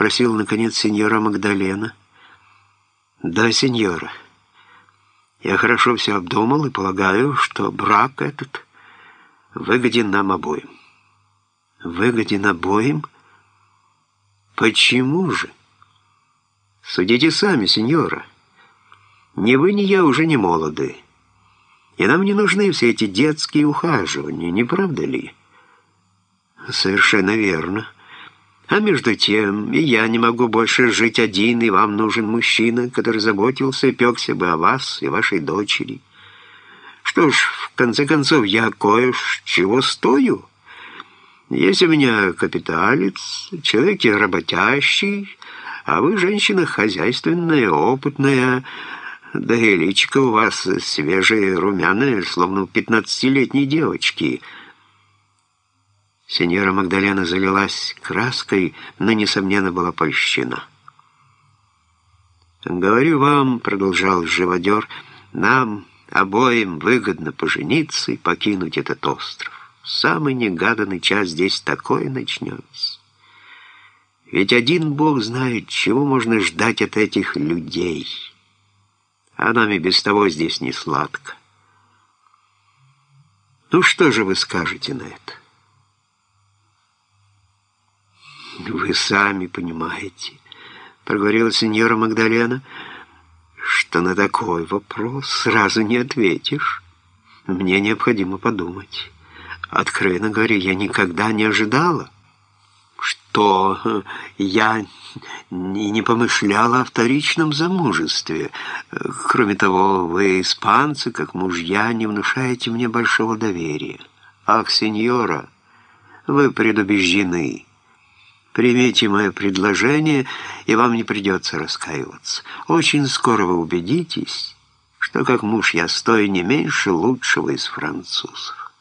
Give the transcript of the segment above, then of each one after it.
спросил, наконец, сеньора Магдалена. «Да, сеньора. Я хорошо все обдумал и полагаю, что брак этот выгоден нам обоим». «Выгоден обоим? Почему же?» «Судите сами, сеньора. Ни вы, ни я уже не молоды, и нам не нужны все эти детские ухаживания, не правда ли?» «Совершенно верно». А между тем, и я не могу больше жить один, и вам нужен мужчина, который заботился и пекся бы о вас и вашей дочери. Что ж, в конце концов, я кое-чего стою. Есть у меня капиталец, человек работящий, а вы женщина хозяйственная, опытная, да и личико у вас свежее, румяное, словно у пятнадцатилетней девочки — Сеньора Магдалена залилась краской, но, несомненно, была польщена. «Говорю вам, — продолжал живодер, — нам обоим выгодно пожениться и покинуть этот остров. Самый негаданный час здесь такое начнется. Ведь один Бог знает, чего можно ждать от этих людей. А нам и без того здесь не сладко. Ну что же вы скажете на это?» «Вы сами понимаете», — проговорила сеньора Магдалена, «что на такой вопрос сразу не ответишь. Мне необходимо подумать. Откровенно говоря, я никогда не ожидала, что я не помышляла о вторичном замужестве. Кроме того, вы, испанцы, как мужья, не внушаете мне большого доверия. Ах, сеньора, вы предубеждены». Примите мое предложение, и вам не придется раскаиваться. Очень скоро вы убедитесь, что как муж я стою не меньше лучшего из французов.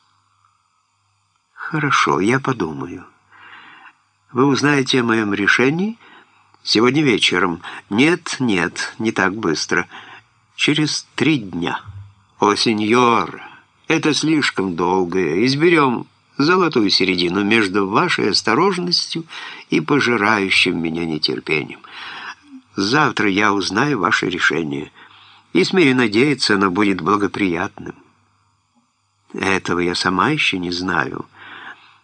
Хорошо, я подумаю. Вы узнаете о моем решении сегодня вечером. Нет, нет, не так быстро. Через три дня. О, сеньор, это слишком долго. Изберем золотую середину между вашей осторожностью и пожирающим меня нетерпением. Завтра я узнаю ваше решение, и, смею надеяться, оно будет благоприятным. Этого я сама еще не знаю,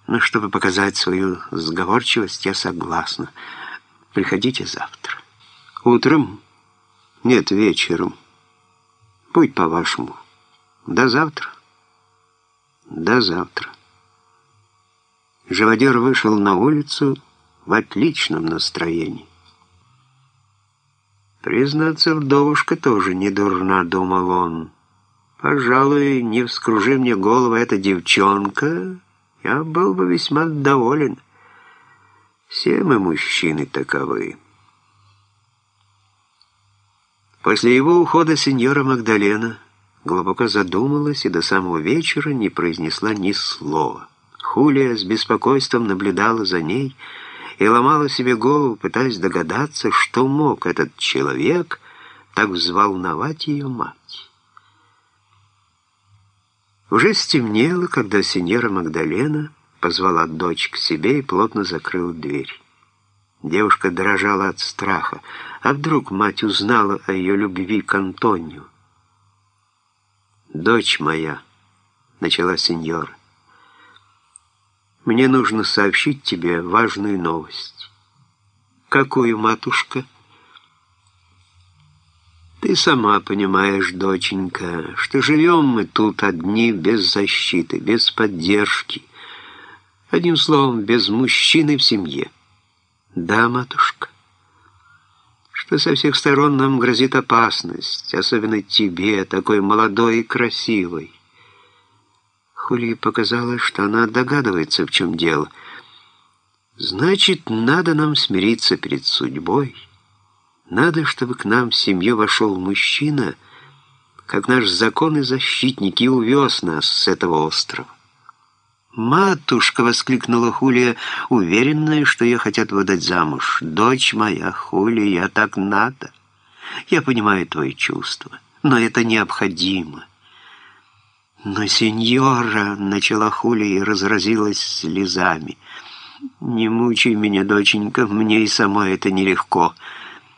но чтобы показать свою сговорчивость, я согласна. Приходите завтра. Утром? Нет, вечером. Будь по-вашему. До завтра. До завтра. Живодер вышел на улицу в отличном настроении. Признаться, вдовушка тоже не дурна, думал он. Пожалуй, не вскружи мне голову эта девчонка, я был бы весьма доволен. Все мы мужчины таковы. После его ухода сеньора Магдалена глубоко задумалась и до самого вечера не произнесла ни слова. Хулия с беспокойством наблюдала за ней и ломала себе голову, пытаясь догадаться, что мог этот человек так взволновать ее мать. Уже стемнело, когда сеньора Магдалена позвала дочь к себе и плотно закрыла дверь. Девушка дрожала от страха. А вдруг мать узнала о ее любви к Антонию? «Дочь моя», — начала сеньора, — мне нужно сообщить тебе важную новость. Какую, матушка? Ты сама понимаешь, доченька, что живем мы тут одни без защиты, без поддержки. Одним словом, без мужчины в семье. Да, матушка? Что со всех сторон нам грозит опасность, особенно тебе, такой молодой и красивой. Хули показалось, что она догадывается, в чем дело. Значит, надо нам смириться перед судьбой. Надо, чтобы к нам в семью вошел мужчина, как наш законный защитник, и увез нас с этого острова. «Матушка!» — воскликнула Хулия, уверенная, что ее хотят выдать замуж. «Дочь моя, Хулия, так надо. Я понимаю твои чувства, но это необходимо». «Но, сеньора!» — начала Хули и разразилась слезами. «Не мучай меня, доченька, мне и сама это нелегко».